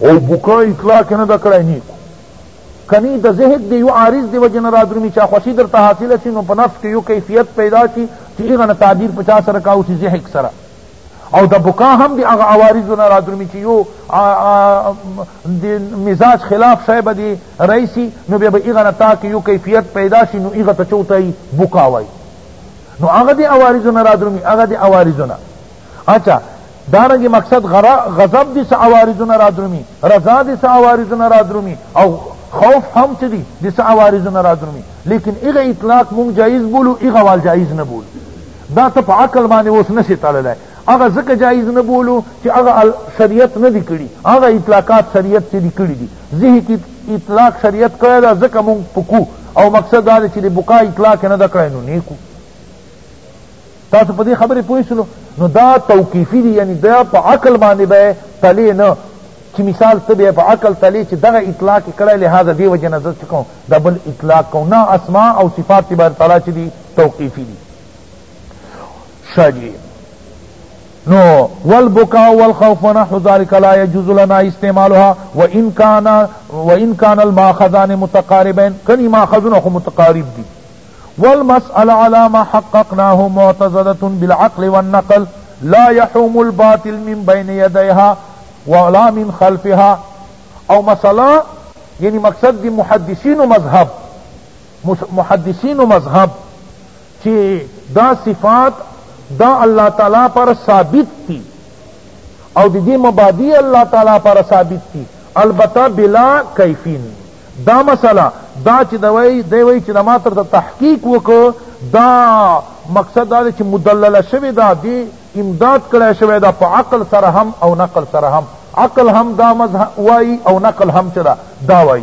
او بوکا اطلاع کې نه د کړای نه کنی د ذهن دی یو عارض دی وجه نه را درومي چا خوشي درته حاصله شي نو په نفس کې یو کیفیت پیدا شي چې هغه نه تعبیر په چا سره کاو چې ذهن سره او د بکا هم دی هغه عوارض نه را درومي چې یو د مزاج خلاف شی به دی رئیسی نو بیا به هغه نه تا کې یو کیفیت پیدا شي نو هغه ته چوتای بکا وایي نو هغه دی عوارضو نه رادرومی هغه دی عوارضو نه اچھا دارنګ مقصد غضب دی سه عوارضو نه رادرومی رضا دی سه عوارضو نه رادرومی او خوف هم چه دی دی سه عوارضو نه رادرومی لیکن اغه اطلاق مونږ جایز بولو اغه وال جایز نه بولو دا ته په عقل باندې اوس نشي تړلی هغه ځکه جایز نه بولو چې هغه شریعت نه دی کړي هغه اطلاقات شریعت چې دی کړي دي ذهن اطلاق شریعت کړی دا ځکه مونږ پکو او مقصد دا دی چې د بقا اطلاق یې نه ده کړی نو نیکو تاسو په دې خبرې پوه شلو نو دا توقیفي دي یعنی دا په عقل باندې به تلې نه چې مثال ته به په عقل تلې چې دغه اطلاق یې کړی لهذا دې وجې نه زه څه کوم دا بل اطلاق کوم نه اسما او صفات تبار تعالی چې دي توقیفي دي شاجي نو والبكاء والخوف ونحو ذلك لا يجوز لنا استعمالها وان كان وان كان الماخذان متقاربين كن ماخذون متقارب دي والمسألة على ما حققناه معتزلة بالعقل والنقل لا يحوم الباطل من بين يديها ولا من خلفها او مسألة يعني مقصد دي محدثين ومذهب مذهب ومذهب و مذهب چی دا صفات د الله تعالی پر ثابت دی او د دې مبادی الله تعالی پر ثابت دی البته بلا کیفین دا مسئله دا چې دوی دی وی چې ما تر تحقیق وکړ دا مقصد دا چې مدلله شوی دا دی امداد کړی شوی دا په عقل سره هم او نقل سره هم عقل هم دا مذهب وای او نقل هم چدا دا وای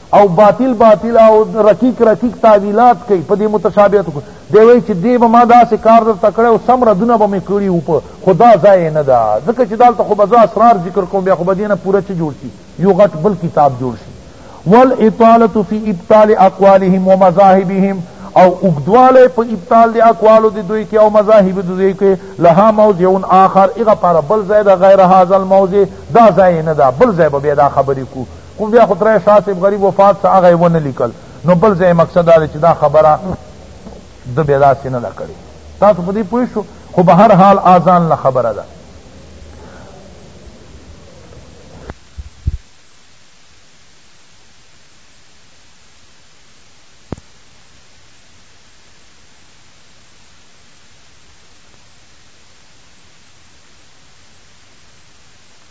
او باطل باطل او رقیق رقیق تاویلات کوي په دې متشابهت کو دی وایي چې دې به ما داسې کار درته کړی او سم ردونه به مې کړي وو په خو دا ځای نه ده ځکه چې دلته خو به زه اسرار ذکر کوم بیا خو به دې نه پوره څه جوړ شي یو غټ بل کتاب جوړ شي والاطاله فی ابطال اقوالهم ومذاهبهم او اگدواله په ابطال دی اقوالو دی دوی کې او مذاهب دی دوی کې لها موضع آخر اغه پر بل زید غیر هاذا الموضع دا زای نه دا بل زای به دا خبرې کو خو بیا خو ترای شاه صاحب غریب وفات سه هغه یې ونه لیکل نو بل ځای مقصد دا دی چې دا خبره ده بیا داسې نه ده کړې تاسو په دې پوه شو خو به هر حال آزان له خبره ده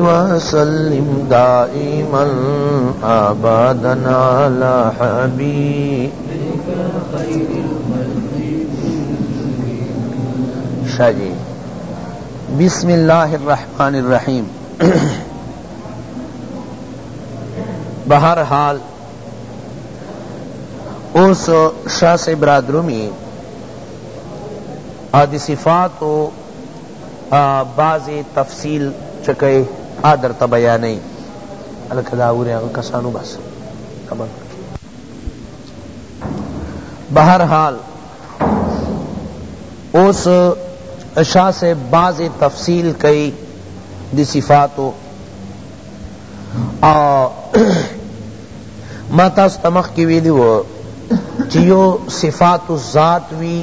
وسلم دائما ابدا على حبيبك خير شاجي بسم الله الرحمن الرحيم بہر حال اوس شاہ صاحب رادرومی ادی صفات بعضی تفصیل چه کئ هغه درته بیانوی هلکه دا اوری هغه کسان وباسه خبر کړه بهر حال اوس شاہ سے بعض تفصیل کئی دی صفاتو او ما تاسو تمخ کی ویلی و چیو صفات الذات وی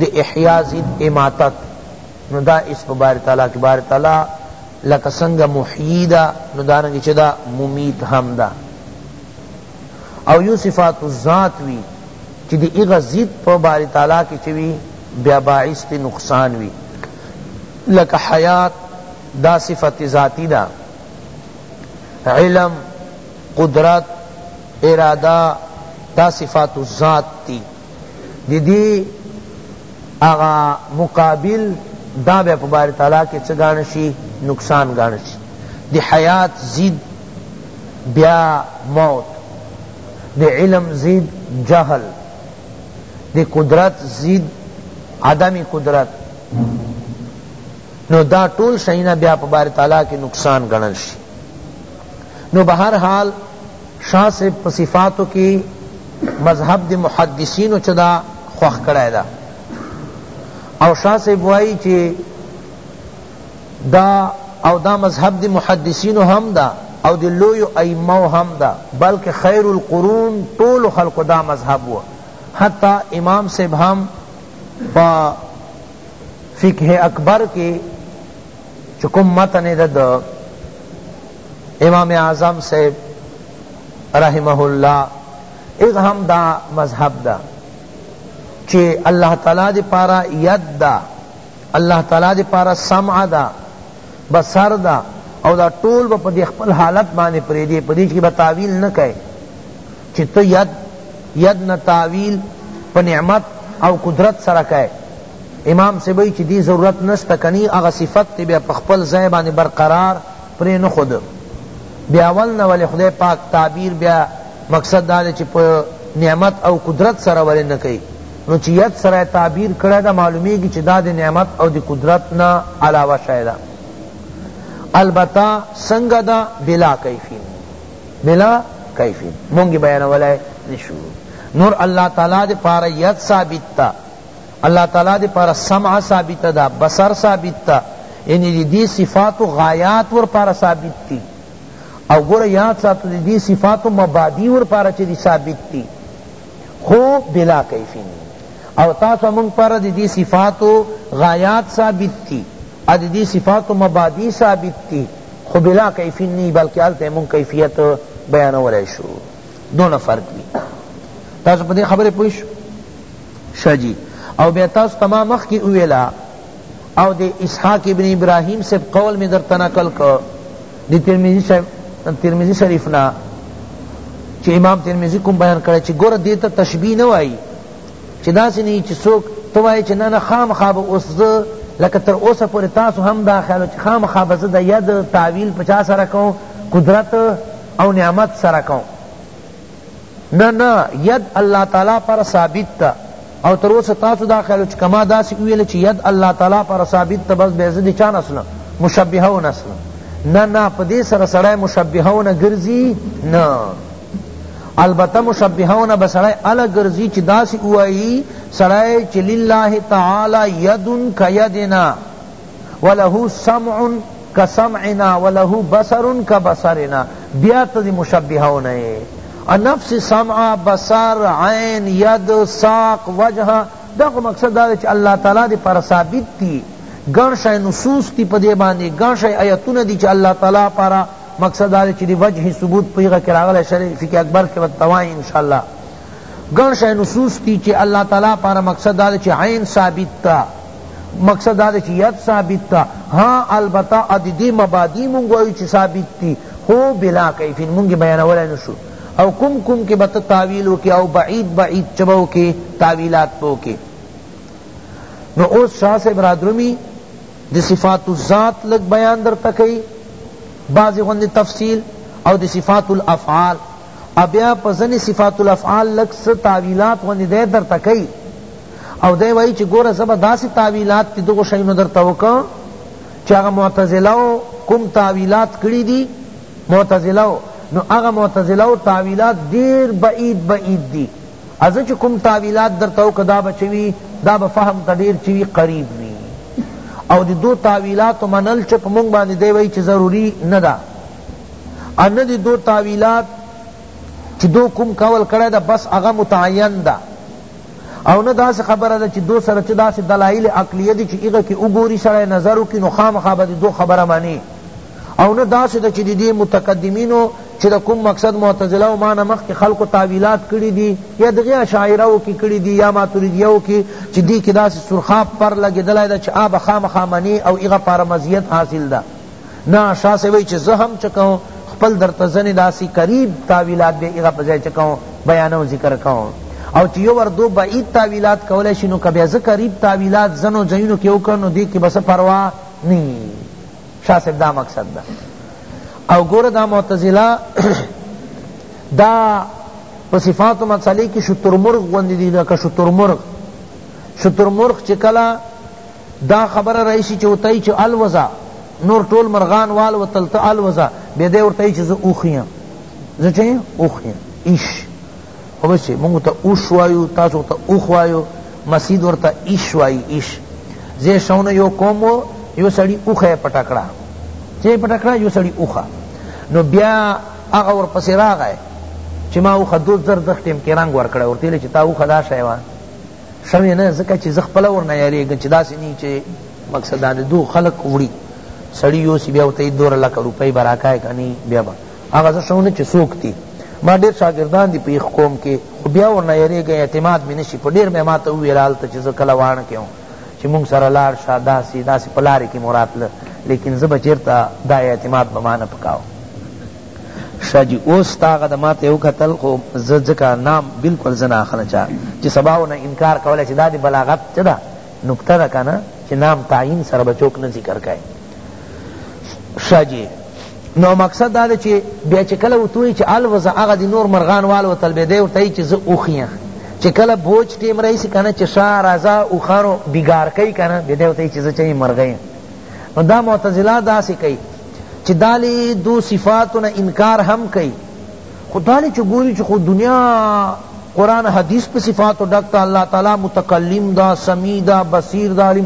د احیاء ضد اماتت نو دا اس په باری تعالی کی باری تعالی لکه سنگ محیی دا نو دارنگی چه دا ممیت هم دا او یو صفات الذات وی چی دی اغا زید پا باری تعالی کی چوی بیا باعث تی نقصان وی لکه حیات دا صفت ذاتی دا علم قدرت ارادہ دا صفات الذات تی دی دی اغا مقابل دا بے پبار تعالی کے چھ گانشی نقصان گانشی دی حیات زید بیا موت دی علم زید جہل دی قدرت زید عدم قدرت نو دا ټول شینا بیا پبار تعالی کے نقصان گانشی نو بہرحال شاه صاحب په صفاتو کی مذهب د محدثینو چه دا خوښ کړی ده او شاه صاحب وایی چه دا او دا مذهب د محدثینو هم ده او د لوی ائمه هم ده بلکه خیر القرون طول خلق دا مذهب و حتی امام صاحب هم پا فقه اکبر کے چکم متن دد امام اعظم صاحب رحمه الله اغ هم دا مذهب دا چی اللہ تعالی دی پارا ید دا اللہ تعالی دی پارا سمع دا بسر دا او دا ټول با پا دی خپل حالت بانے پری دی پا دیچ کی با تاویل نکے چی تو ید ید نا تاویل پا نعمت او قدرت سرکے امام صاحب وایی چی دی ضرورت نشته کنی هغه صفت تی بیا په خپل ځای باندی برقرار پرینښود بیا اول نه ولی خدای پاک تعبیر بیا مقصد دا دی چی په نعمت او قدرت سره ولی نه کئی نو چی ید سره تعبیر کړی دا معلومیږی چی دا دی نعمت او دی قدرت نه علاوه شی ده البته څنګه ده بلا کیفین بلا کیفین مونږ بیانولای نشو نور الله تعالی دی پاره ید ثابت تا الله تعالی دی پارا سمع ثابت دا بصر ثابت تا یعنی دی, دی صفات و غایات ور پارا ثابت تی او گورا یاد ساتو دی, دی صفات و مبادی ور پارا چی دی ثابت تی خو بلا کیفی نی او تاسو منگ پارا دی, دی صفات و غایات ثابت تی او دی, دی صفات و مبادی ثابت تی خو بلا کیفی نی بلکہ آلتا منگ کیفیت بیانو رہشو دونہ فرق دی تاسو پا دی خبر پوش شه جی او بیا تاسو ته ما مخکی وویلا او د اسحاق ابن ابراهیم صاحب قول می درته نقل کو د ترمذی صاحب ترمذی شریف نا چې امام ترمذی کوم بیان کړی چې ګور دې ته تشبیه نه وای چې داسې نه چې څوک تو وای چې نه نه خامخا به اوس زه لکه تر اوسه پورې تاسو هم دا خیال چې خامخا به زه د ید تعویل په چا سره کوم قدرت او نعمت سره کوم نه نه ید الله تعالی پر ثابت تا او تر اوسه تاسو دا خیال چې کما داسې ویل چې ید الله تعالی پر ثابت تا بس به زدي چا نسنه مشبهه و نسنه نه نه په دې سره سړی مشبهه و نه ګرځي نه البته مشبهه و نه بسړی الا ګرځي چې داسې وایي سړی چې لله تعالی یدن کیدنا وله سمع کسمعنا وله بصر کبصرنا بیا ته دی مشبهه و نه نفس سمع بصر عین ید ساق وجه دا خو مقصد دا چې الله تعالی دی پر ثابت دی گن شای نصوص تی پدے باندے گن شای آیتون دی چا اللہ تعالی پارا مقصد آلے چی دی وجہ ثبوت پیغا کراغل شرعی فکی اکبر کے بتوائی انشاءاللہ گن شای نصوص تی چا اللہ تعالی پارا مقصد آلے چی عین ثابت تا مقصد دا دی چی ید ثابت تا ها البته ادی دی مبادی مونږ وایو چی ثابت تی خو بلا کیف مونږ بیانولای نشو او کم کم کی بت تاویل وکی او بعید بعید چبو کی تاویلات پو کی نو اوس شاہ صاحب رادرمی دی صفات الذات لگ بیان در تکی بعضی غند تفصیل او دی صفات الافعال او بیا په ځنې صفات الافعال لږ څه تاویلات غوندې دی درته کوي او دی وایي چې ګوره زه به داسې تاویلات دي دغو شیونو درته وکړم چې هغه معتزلو کوم تاویلات کړي دي معتزلو نو هغه معتزلو تاویلات ډیر بعید بعید دي از چې کوم تاویلات درته وکړه دا به چوي دا به فهم ته ډیر چوي قریب وي او د دو تاویلات منل چې په مونږ باندې دی وایي چې ضروري نه ده ان دی دو تاویلات چی دو کوم کول کړی دا بس هغه متعین دا او نه داس خبره ده چی دو سره چی داس دلائل عقلیه دی چی ایغه کی وګوری سره نظر کی نو خامخا به دو خبره معنی او نه داس ده چی دی متقدمینو چی دا کوم مقصد معتزله او مان مخ کی خلق تاویلات کړی دی یا دغه شاعرو کی کړی دی یا ماتوریدیو کی چی دی کی داس سرخاب پر لګیدلای ده چی آب خامخا معنی او ایغه پر مزیت حاصل ده نا شاہ سے وی چھ زہم چکاو خپل در تزنی داسی قریب تاویلات بے اغا پزے چکاو بیانو ذکر کاو او چھ یو ور دو بعید تاویلات کولے شنو کبے ز قریب تاویلات زنو زینو کیو کرنو دی کی بس پروا نی شاہ سے دا مقصد دا او گور دا معتزلہ دا پا صفات و مسئلے کی شتر مرغ گوندی دی لکا شتر مرغ شتر مرغ چکلا دا خبره راشي چې ورته وایي چې الوځه نور ټول مرغان والوتل ته الوځه بیا دی ورته وایي چې زه اوښ یم زه چې اوښ یم ایش خو بس چې موږ ورته اوښ وایو تاسو ورته اوښ وایو مسجد ورته ایش وایي ایش زه شونه یو کوم و یو سړي اوښه یې پټه کړه چې یې پټه کړه یو سړي اوښه نو بیا هغه ورپسې راغی چې ما اوښه دوه زر دښتې کې رنګ ورکړی ورته یې چې تا اوښه دا شی وه شوی نه ځکه چې زه خپله ورنه یارېږم چې داسې نه چې مقصد دا د دو خلک وړي سړي یوسي بیا ورته دوره لکه روپۍ به راکای که نه بیا به هغه زه شو نه چې څوک دي ما ډېر شاګردان دي په یخ قوم کې خو بیا ورنه یارېږم اعتماد مې نه شي په ډېر مې ما ته وویل هلته چې زه کله واڼه کې وم چې مونږ سره لاړ شه داسې داسې په لارې کې مو راتله لیکن زه به چېرته دا اعتماد به ما نه پکاوه شه جی اوس تا هغه د ما ته وکتل خو زه ځکه نام بلکل زه نه اخلم چا چی سبا ونه انکار کولی چی دا دی بلاغت چه ده نکته ده کنه چی نام تعین سره به چوک نه ذکر کای شه جی نو مقصد دا دی چی بیا چی کله وتوی چی الوزه هغه دی نور مرغان والوتل بیا دی ورته چی زه اوخیم چی کله بوج ټیم رئیسی کنه چی شا رازا اوخانو بگار کئی کنه بیا دی ورته چی زه چی مرغیم نو دا معتزله داسی کئی چی دالی دو صفاتنا انکار هم کئی خو دالی چی گوری چی خو دنیا قرآن حدیث پہ صفات ڈکتا اللہ تعالی متکلم دا سمیع دا بصیر دا علم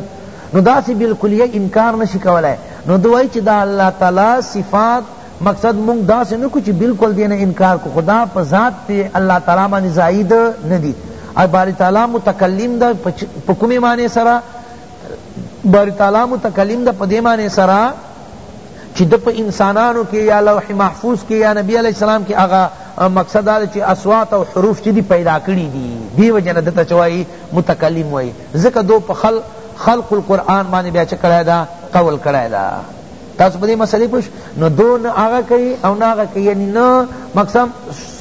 نو دا سی بالکلیہ انکار نشی کولای نو دوائی چی دا اللہ تعالی صفات مقصد مونگ دا سے نکو چی بالکل دینا انکار کو خدا پا ذات پی اللہ تعالی معنی زائد ندی اور باری تعالی متکلم دا پا کمی معنی سرا باری تعالی متکلم دا په دې معنی سره چې د په انسانانو کې یا لوح محفوظ کې یا نبی علیہ السلام کې هغه مقصد دا چې اصوات او حروف چې دی پیدا کړی دي دی وجنه د تچوي متکلم وای ځکه دو په خل خلق القرآن باندې بیا چې کړه دا قول کړه دا تاسو په دې مسلې پوښ نو دون هغه کوي او نه هغه کوي یعنی نه مقصد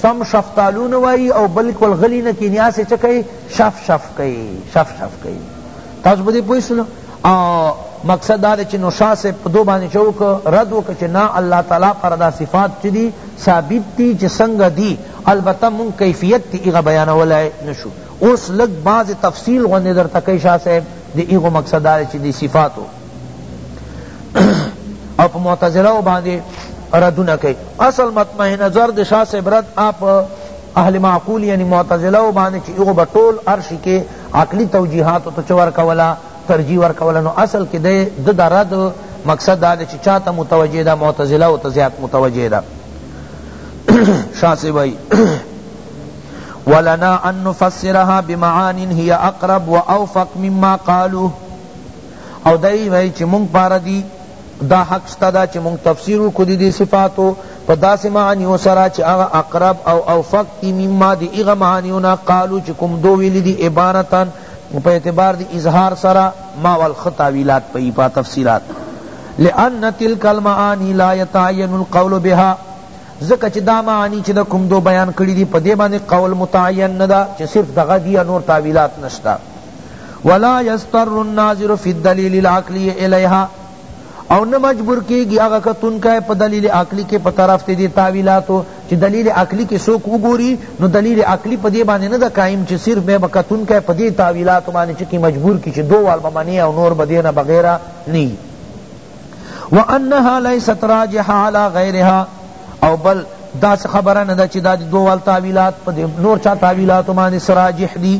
سم شفتالون وای او بلکل غلی نه کینیا سے چکه شف شف کوي شف شف کوي تاسو په دې پوه شئ مقصد دا چې نو شاه صاحب په دو باندې چې وکړه رد وکړه چې نه الله تعالی پر دا صفات چې دي ثابت دي چې څنګه دي البته مونږ کیفیت تی هغه بیانولای نشو اوس لږ بعضې تفصیل غوندې درته کوي شاه صاحب د هغو مقصد دا چې دي صفاتو او په معتزله باندې ردونه کوي اصل مطمئن نظر د شاه صاحب رد آپ اهل معقول یعنی معتزله او باندې چې هغه به ټول عرش کې عقلی توجیهات ته چور کولا ترجیح ور کولا نو اصل کې د د رد مقصد دا چې چاته متوجه ده معتزله او ته زیات متوجه ده شاسې وای ولنا ان نفسرها بمعان هي اقرب واوفق مما قالوا او دای وای چې مونږ پاره دی دا حق شته ده چی مونږ تفسیر وکړو د دې صفاتو په داسې معانیو سره چې هغه اقرب او اوفق تی مما دی هغه معانیو نه قالو چې کوم دو ویلی دی عبارتا په اعتبار دی اظهار سره ما والخ تاویلات پئی پا تفسیرات لأن تلک المعانی لا یتعین القول بها ځکه چې دا معانی چې د کوم دو بیان کړی دی په دې باندې قول متعین نه ده چې صرف دغه دی نور تاویلات نشته ولا یضطر الناظر فی الدلیل العقلی الیہا او نه مجبور کیږي هغه کتونکی په دلیل عقلی کې په طرف ته دي تاویلاتو چې دلیل عقلی کې څوک وګوري نو دلیل عقلی په دې باندې نه ده قائم چې صرف به کتونکی په دې تاویلاتو باندې چې مجبور کی چې دوه به منی او نور به دینه بغیر نه وانها ليست راجحه على غيرها او بل دا خبره نه ده چې دا دوه تاویلات په نور چا تاویلاتو باندې سراجح دي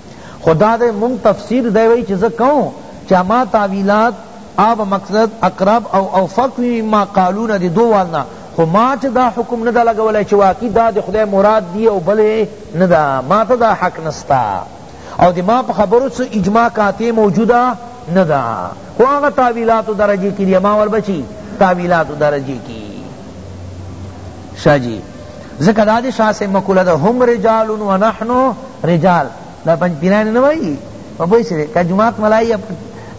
خو دا دی مونږ تفسیر دی وی چی زه کوم چی هما تاویلات آب مقصد اقرب او اوفق وی مما قالو نه دی دو وال نه خو ما چی دا حکم ندا لګولی چی واقعی دا دی خدای مراد دی او بل ندا ما ته دا حق نستا او دی ما په خبرو څه اجماع قاطع موجوده ندا خو هغه تاویلات درجه کی دی ما ور بچی تاویلات درجه کی شاه جی ځکه دا د شاه صاحب مقوله ده هم رجال و نحن رجال دا پنج پیران نه وایي په پوه شوې که جماعت ملایي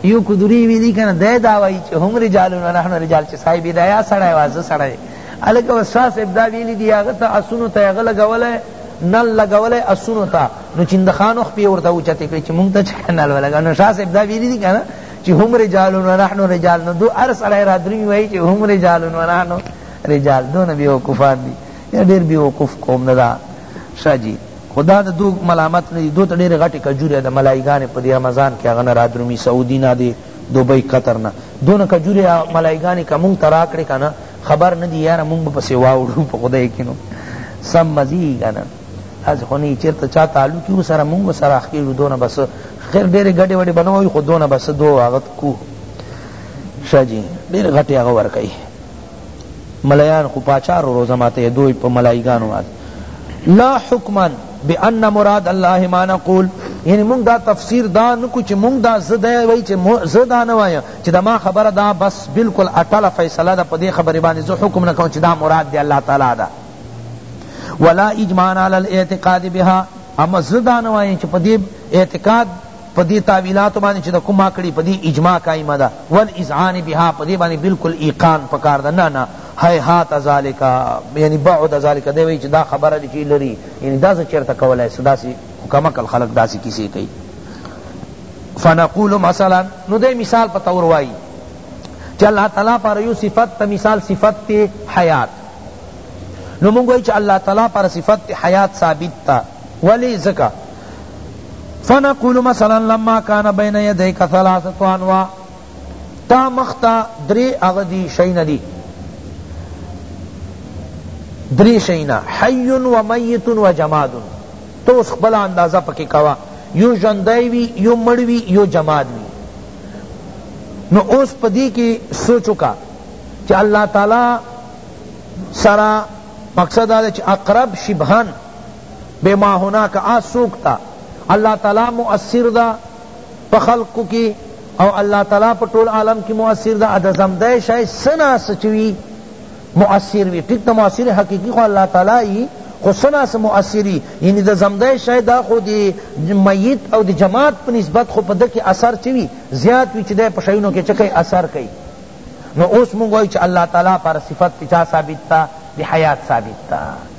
یو قدری ویلی کنه دی دا وایي چې هم رجال و نحن رجال چې صاحب هدایا سړی وه زه سړی هلکه اوس شاه صاحب دا ویلي دي هغه ته اسونو ته هغه لګولی نل لګولی اسونو ته نو چندخانو خپې ورته اوچتې کړې چې مونږ ته چې نل ولګه نو شاه صاحب دا ویلي دي کنه چې هم رجال و نحن رجال نو دو هر سړی را درمي وایي چې هم رجال و نحن رجال دونه بیوقوفان دی یا ډیر بیوقوف قوم نه دا شاه جی خدا د دو ملامت نه دو ته ډیر غټه کجوره د ملایګان په دی رمضان کې هغه نه را درومي سعودي نه دی دوبۍ قطر نه دونه کجوره ملایګان کوم ترا کړی کنه خبر نه دی یار مونږ په سیوا وړو په خدای کې نو سم مزي کنه از خونی چیرته چا تعلق یو سره مونږ سره اخیرو دونه بس خیر ډیر غټه وړي بنوي خو دونه بس دو هغه کو شجی ډیر غټه هغه ور کوي ملایان خو پاچا رو روزه ماته دوی په ملای ګانو مات لا حکما بان مراد الله ما نقول یعنی مونږ دا تفسیر دا نکو چې مونږ دا زده وای چې زده نه وای چې دا ما خبره دا بس بالکل اټل فیصله ده په دې خبره باندې زه حکم نه کوم چې دا مراد دی الله تعالی دا ولا اجماع علی الاعتقاد بها اما زده نه وای چې په دې اعتقاد په دې تاویلاتو باندې چې د کومه کړي په دې اجماع قائمه ده والاذعان بها په دې باندې بالکل ایقان پکار ده نه نه هیهات ذالک یعنی بعد ذالک دی وی چې دا خبره دي چې لري یعنی دا څه چرته کولای صدا سي کمکل خلق داسې کیسې کوي فنقول مثلا نو دې مثال په تور وایي چې الله تعالی پر یو صفت ته مثال صفت حیات نو مونږ وایي چې الله تعالی پر صفت حیات ثابت ده ولی ځکه فنقول مثلا لما کان بین یدیک ثلاثه انواع تا مختا دری اغدی شین دی دری شینا حی و میت و جماد تو اس خپل اندازہ پکی کوا یو ژوندی وی یو مړ وی یو جماد وی نو اوس پدی کی سوچو کا چې الله تعالی سرا مقصد دا چې اقرب شبهن بے ما هناک آ سوک تا الله تعالی مؤثر دا په خلقو کی او الله تعالی په ټول عالم کی مؤثر دا د زمده شای سنا سچوی مؤثر وی ٹھیک تا مؤثر حقیقی خو الله تعالی خو سنا سه مؤثری یعنی د زمده شای دا خو دی میت او دی جماعت په نسبت خو په دکی اثر چوی زیات وی چې د پښینو کې چکه اثر کوي نو اوس مونږ وای چې الله تعالی پر صفت چا ثابت تا دی حیات ثابت تا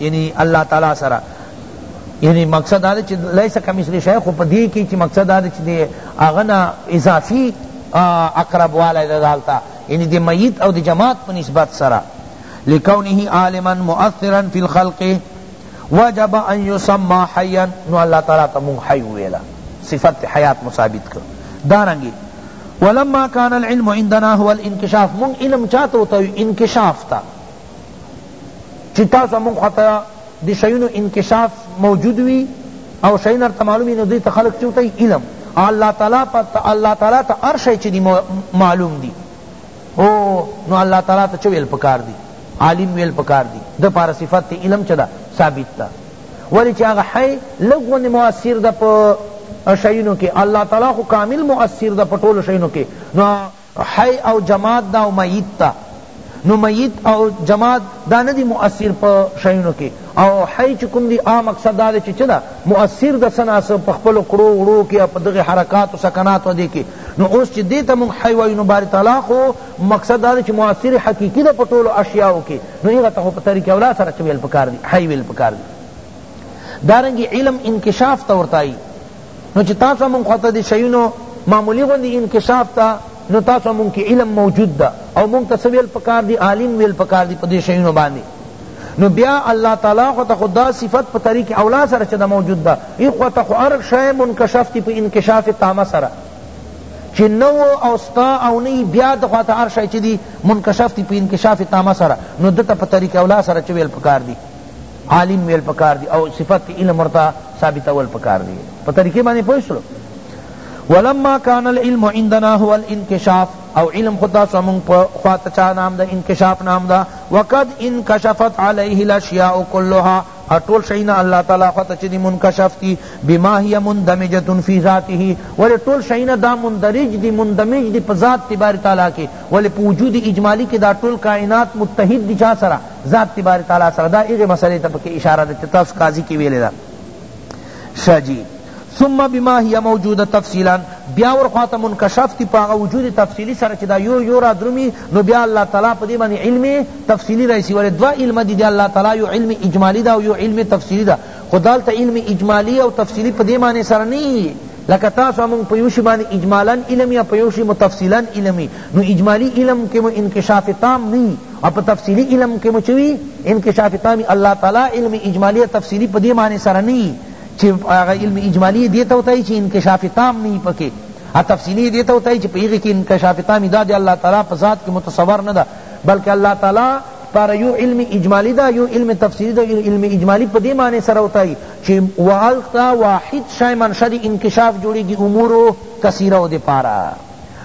یعنی الله تعالی سره یعنی مقصد دا چې لیس کمثل شیء خو په دې کې چې مقصد دا چې دی هغه نه اضافي اقرب والی د دالتا یعنی د میت او د جماعت په نسبت سره لکونه عالما مؤثرا فی الخلق وجب ان یسمى حیا نو الله تعالی ته مون حی ویلا صفت حیات مثابت کړ دارنګي ولما كان العلم عندنا هو الانكشاف مون علم چاته ہوتا انکشاف تا چی تا زمونږ خوا ته د شیونو انکشاف موجود وی او شیون ارته معلومی نو دوی ته خلق چوتا علم الله تعالی پر الله تعالی ته هر شی چی دی معلوم دی او نو الله تعالی ته چویل پکار دی عالم ویل پکار دی د پار صفت علم چدا ثابت تا ولی چی هغه حی لګونه مؤثر ده په شیونو کې الله تعالی خو کامل مؤثر ده په ټولو شیونو کې نو حی او جماد ده او میت ده نو میت او جماد دا نه دی مؤثر په شیونو کی او حی چی کوم دی آ مقصد دا دی چی چه ده مؤثر ده سنا سه په خپل کړو وړو کی او په دغه حرکات او سکنات دی کی نو اوس چی دیتا مون حی وای نو باری تعالی خو مقصد دا دی چی مؤثر حقیقی ده په ټولو اشیاو کی نو ایغه ته په طریق اولا سره چویل پکار دی حی ویل پکار دی دارنګ علم انکشاف تورتای نو چی تاسو مونږ خواته دی شیونو معمولی غوندی انکشاف تا نو تاسو مونږ کی علم موجود دا او مونږ ته سویل پکار دی عالم ویل پکار دی پدی شیونو باندې نو بیا الله تعالی خو ته خدا صفت په طریق اولا سره چدا موجود دا ای خو ته خو ارغ شای منکشف تی په انکشاف تامه سره چی نو او ستا او نی بیا د خو ته ارغ شای چی دی منکشف تی په انکشاف تامه سره نو دته په طریق اولا سره چویل پکار دی عالم ویل پکار دی او صفت علم ورته ثابتول پکار دی په طریقې باندې پوه شلو ولما كان العلم عندنا هو الانكشاف او علم خدا سمون خواته چا نام دا انکشاف نام دا وقد انکشفت علیه الاشیاء كلها اټول شینا الله تعالی خواته چې دی منکشف کی بما هي مندمجه فی ذاته ول ټول شینا دا مندرج دی مندمج دی په ذات تبار تعالی کې ول په وجود اجمالی کې دا ټول کائنات متحد دی چا سره ذات دی باری تعالی سره دا هغه مسئله ته پکې اشاره ده چې تاسو قاضي کې ویلې ده شجی ثم بما هي موجوده تفصیلا بیا ور خواته منکشف تی پاغه وجود تفصیلی سره چې دا یو یو را درمی نو بیا الله تعالی په دې باندې علم تفصیلی رئیسی ولې دوا علم دی دی الله تعالی یو علم اجمالی دا او یو علم تفصیلی دا خدال ته علم اجمالی او تفصیلی په دې معنی سره نه لکه تاسو هم په یوشي باندې اجمالا علم یا په یوشي متفصیلا علم نو اجمالی علم کې مو انکشاف تام نه او په تفصیلی علم کې مو چې وي انکشاف تامی الله تعالی علم اجمالی تفصیلی په دې معنی سره نه چې هغه علم اجمالی دې ته وتای چې انکشاف تام نه پکې ا تفصیلی دې ته وتای چې په هغه کې انکشاف تامی دا دی الله تعالی په ذات کې متصور نه ده بلکې الله تعالی پر یو علم اجمالی دا یو علم تفسیری دا یو علم اجمالی پا دی معنی سر ہوتای چی وعلقتا واحد شای منشد انکشاف جوڑی گی امورو کثیرہ دے پارا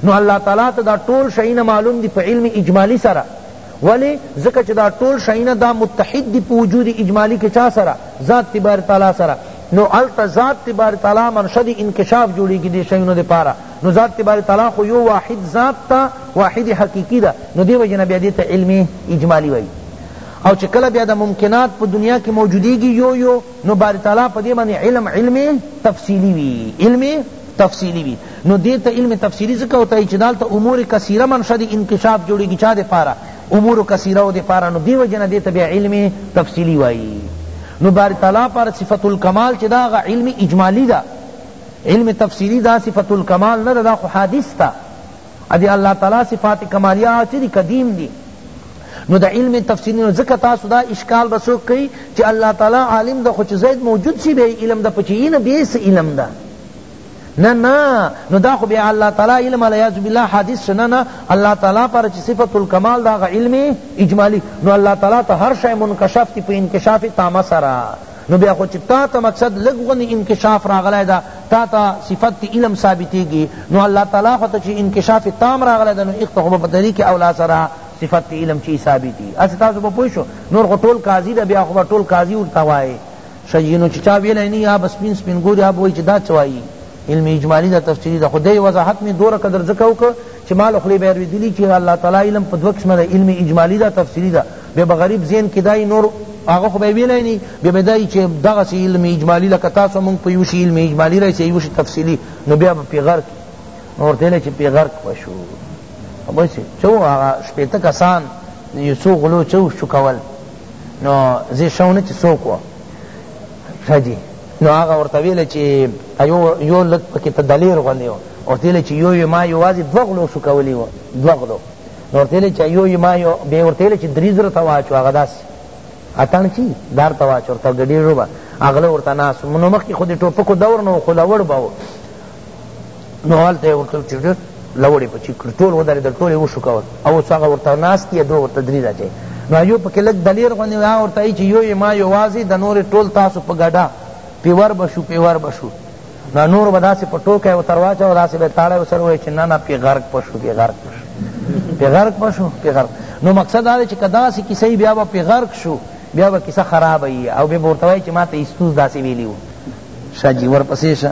نو الله تعالی ته دا ټول شیونه معلوم دی په علم اجمالی سره ولی ځکه چې دا ټول شیونه دا متحد دی په وجود اجمالی کې چا سره ذات تبار تعالی سره نو التا ذات تبار تعالی منشد انکشاف جوڑی کی دی شئینو دی پارا نو ذات تبار تعالی خو یو واحد ذات تا واحد حقیقی دا نو دی وجنہ بیا دیتا علم اجمالی وئی او چې کله بیا د ممکنات په دنیا کې موجودیږي یو یو نو بار تعالی په دې باندې علم علم تفصیلی وی علم تفصیلی وی نو دی ته علم تفصیلی ځکه وتایی چی دالته امور کثیره منشا دی انکشاف جوړیږی چا دی پاره امور کثیره دی پاره نو دی وجه نه دی ته بیا علم تفصیلی وایی نو باری تعالی پر صفت الکمال چی دا غا علم اجمالی دا علم تفصیلی دا صفت الکمال نه دا خو حادث تا ادی الله تعالی صفات کمالیه هغه چی قدیم دی نو دا علم تفسیر نو ذکر تاسو دا اشکال بسو کئی چی اللہ تعالی عالم دا خوچ زید موجود سی بے علم دا پچی نا بیس علم دا نا نا نو دا خو بے اللہ تعالی علم علیہ باللہ حدیث نا نا اللہ تعالی پر چی صفت الکمال دا غا علم اجمالی نو اللہ تعالی تا ہر شای منکشف تی پا انکشاف تاما سرا نو بیا خو چی تا ته مقصد لږ غوندی انکشاف راغلی ده تا ته صفت تی علم ثابتیږی نو الله تعالی خو ته چی انکشاف تام راغلی ده نو ایخ ته خو به په طریق اولا سره صفت تی علم چی ثابتی اسی تاسو به پوه شو نور خو ټول قاضی ده بیا خو به ټول قاضی ورته وایې شجی نو چی چا ویلی نی اب سپین سپین ګوری اب وای چی دا چوایی علم اجمالی دا تفسیری دا خدای وضاحت می دور قدر ذکر وک چی ما له خولې به یې اورېدلي چی الله تعالی علم په دوه قسمه دی علم اجمالي ده تفصیلي ده بیا به غریب ذهن کی دا یی نور هغه خو به یې ویلی نی بیا به دا یی چی دغسی علم اجمالي لکه تاسو مونږ په یو شي علم اجمالي راسي یو شي تفصیلي نو بیا به پې غرق نو ورته ویلی چی پې غرق به شو خبر شي چو هغه شپېته کسان یو څو غلو چو شو کول نو زه شو نه چی څوک وه ښه جي نو هغه ورته ویل چې یو یو لږ پکې ته دلیر غوندې و ورته ویل چې یو یې ما یوازې دوه غلو شو کولی و دوه غلو نو ورته ویل چې یو یې ما یو بیا ورته ویل چې درې زره ته واچو هغه داسې اتڼ چی دار ته واچو ورته ګډې ژبه هغله ورته ناست نو مخکې خو د ټوپکو دور نه و خو لوړ به و نو هلته یې ورته چې ډېر لوړې په چیک کړې ټول ودرېدل ټول یې وشوکول او اوس هغه ورته ناست یې دوه ورته دري راچوي نو یو پکې لږ دلیر غوندې وي هغه ورته وایي چې یو یې ما یوازې د نورې ټول تاسو په ګډه پیور به شو پیور به شو نو نور به داسې په ټوکی ورته واچوه داسې به یې تاړی ورسره ووایي چې نه نه پې غرق به شو پې غرق به شو پې غرق به شو پې غرق نو مقصد دا دی چې که داسې کیسه یي بیا به پې غرق شو بیا به کیسه خرابه یي او بیا به ورته وایي چې ما ته استوز داسې ویلي وو شه جي ورپسې شه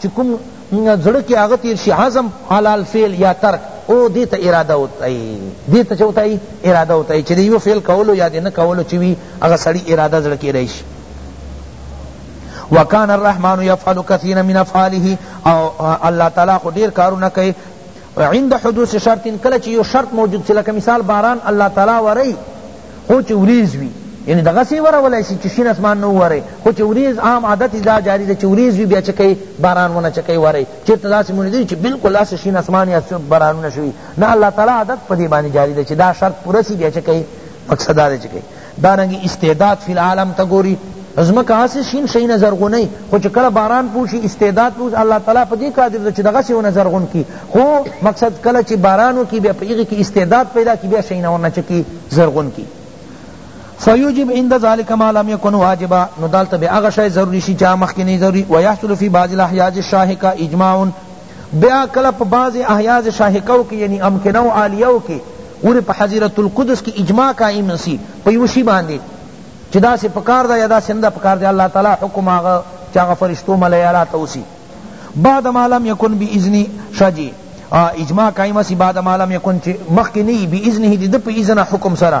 چی کوم زړه کی هغه تیر شی عزم علی الفعل یا ترک او دی ته اراده وتایی دی ته چه وتایی اراده وتایی چه دی یو فعل کولو یا دی نه کولو چه وی هغه سړی اراده زړه کی رئیشی وکان الرحمن یفعل کثیرا من افعاله او الله تعالی خو ډیر کارونه کوي عند حدوث شرط کله چې یو شرط موجود چې لکه مثال باران الله تعالی وری خو چې وریز وي یعنی دغه سی ورولای شي چې شین اسمان نو وره خو چې وریز عام عادت دا جاری ده چې وریز وی بیا چکه باران ونه چکه وره چې تداسې مونږ دي چې بالکل لاس شین اسمان یا بارانونه شوی نه الله تعالی عادت په دې باندې جاری ده چې دا شرط پوره سی بیا چکه مقصد دا چکه دارنګه استعداد فی العالم ته ګوری ځمکه هسې شین شي نه زرغونی خو چې کله باران پوشي استعداد پوش الله تعالی په دې قادر ده چې دغسې ونه زرغون کی خو مقصد کله چې باران وکړي بیا په هغې کې استعداد پیدا کړي بیا شي نه ورنه چې کی زرغون کی فیوجب عند ذلك ما لم يكن واجبا نو دالته به هغه شی ضروری شي چې مخکې نه ضروری ويحصل في بعض الاحياج الشاهقه اجماع بیا کله په بعضی احیاز شاهکو کی یعنی امکنه او عالیو کی اور په حضیرت القدس کی اجماع قائم نسی په یو شی باندی چی داسی پکار دا یا داسی ندا پکار دی اللہ تعالی حکم آغا چی آغا فرشتو ملیارات اوسی بعد ما لم یکن بی اذنی شجی اجماع قائم اسی بعد ما لم یکن چی مخی نی بی اذنی دی دپ اذن حکم سرا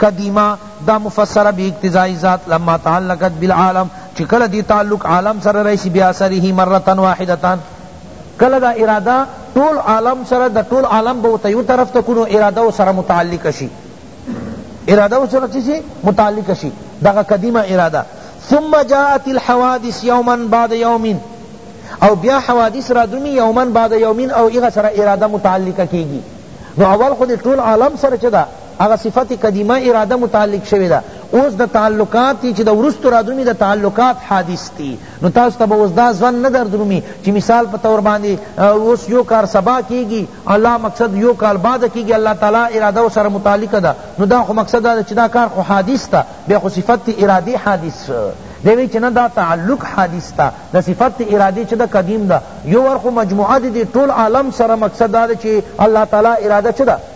قدیمه دا مفسره بی اقتضای ذات لما تعلقت بالعالم چی کله دی تعلق عالم سره رئیسی بی اثره مرتا واحدتا کله دا اراده طول عالم سره دا طول عالم بو تیو طرف تکونو اراده سره متعلق شی اراده سره چی متعلق شی دا قدیمه اراده ثم جاءت الحوادث یوما بعد یومین او بیا حوادث را دومی یومن بعد یومین او ایغا سره اراده متعلقه کیگی نو اول خود ټول عالم سره چدا هغه صفت قدیمه اراده متعلق شوی ده اوس د تعلقات چی د ورستو رادرومی د تعلقات حادث دی نو تاسو ته به اوس دا ځوان نه دردرومی چی مثال په طور باندی اوس یو کار سبا کیږي الله مقصد یو کال بعد کیږي الله تعالی اراده سره متعلق ده نو دا خو مقصد دا چی دا کار خو حادث ده بیا خو صفت ارادی حادث دیوی چی نه دا تعلق حادث تا دا صفت ارادی چی دا قدیم دا یو ورخو مجموعه دی دی طول عالم سره مقصد دا چی اللہ تعالی اراده چی دا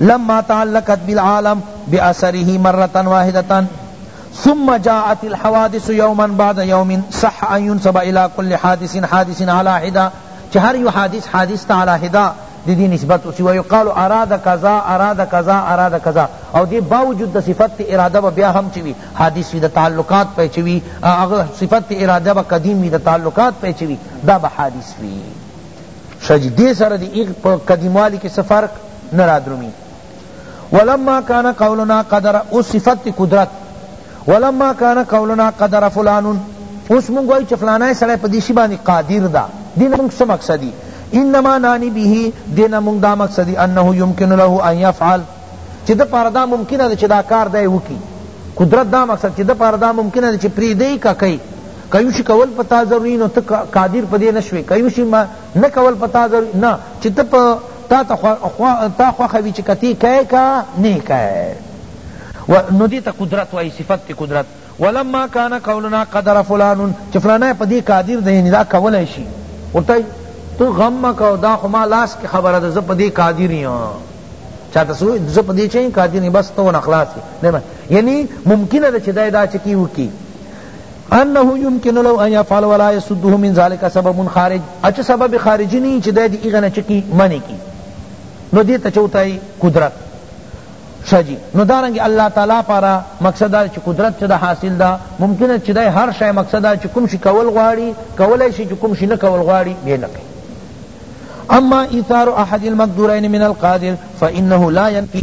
لما تعلقت بالعالم باثره مرة واحدة ثم جاءت الحوادث یوما بعد یوم صح ان ينسب الى كل حادث حادث على حدا چه هر یو حادث حادث تا على حدا دی دی نسبت اسی ویقال اراد کذا اراد کذا اراد کذا او دی باوجود د صفت اراده و بیا هم چوی حادث وی د تعلقات پہ چوی اگر صفت اراده و قدیم وی د تعلقات پہ چوی دا به حادث وی شه جی دی سره دی ایغ په قدیموالی کی څه فرق نه رادرومی ولما کان قولنا قدر او صفت قدرت ولما کان قولنا قدر فلان اوس مونږ وای چې فلانای سره په دې شی باندې قادر ده دین مونږ څه مقصد دی انما نانی به دین مونږ دا مقصد دی انه یمکن له ان یفعل چې د پاره دا ممکنه ده چې دا کار دی وکي قدرت دا مقصد چې د پاره دا ممکنه ده چې پری دی کا کوي کیوشی کول په تا ضروری نو ته قادر په دی نشوی کیوشی ما نه کول په تا ضروری نه چی ته په تا تا خوخه وی چی کتی کای کا نه کای و نو دی تا قدرت وای صفت تی قدرت ولما کان قولنا قدر فلان چی فلانای په دی قادر دی یعنی دا کولای شی ورته تو غم مکو دا خو ما لاس کی خبره ده زه په دی قادر یم چاته سو ز په دې چین قادر بس تو نه خلاص یعنی ممکن ده چې دا دا چکی وکی انه يمكن له ان يفعل ولا يسده من ذلك سبب خارج اچ سبب خارجی نہیں چی دے دی ایغنا چکی منی کی نو دیتا چوتای قدرت شجی نو دارنگی اللہ تعالی پارا مقصد دا چی قدرت چی دا حاصل دا ممکن ہے چی دا ہر شای مقصد دا چی کم شی کول غواری کولای شی چی کم شی نکول غواری بے نکی اما ایثار احد المقدورین من القادر فانه لا ينفی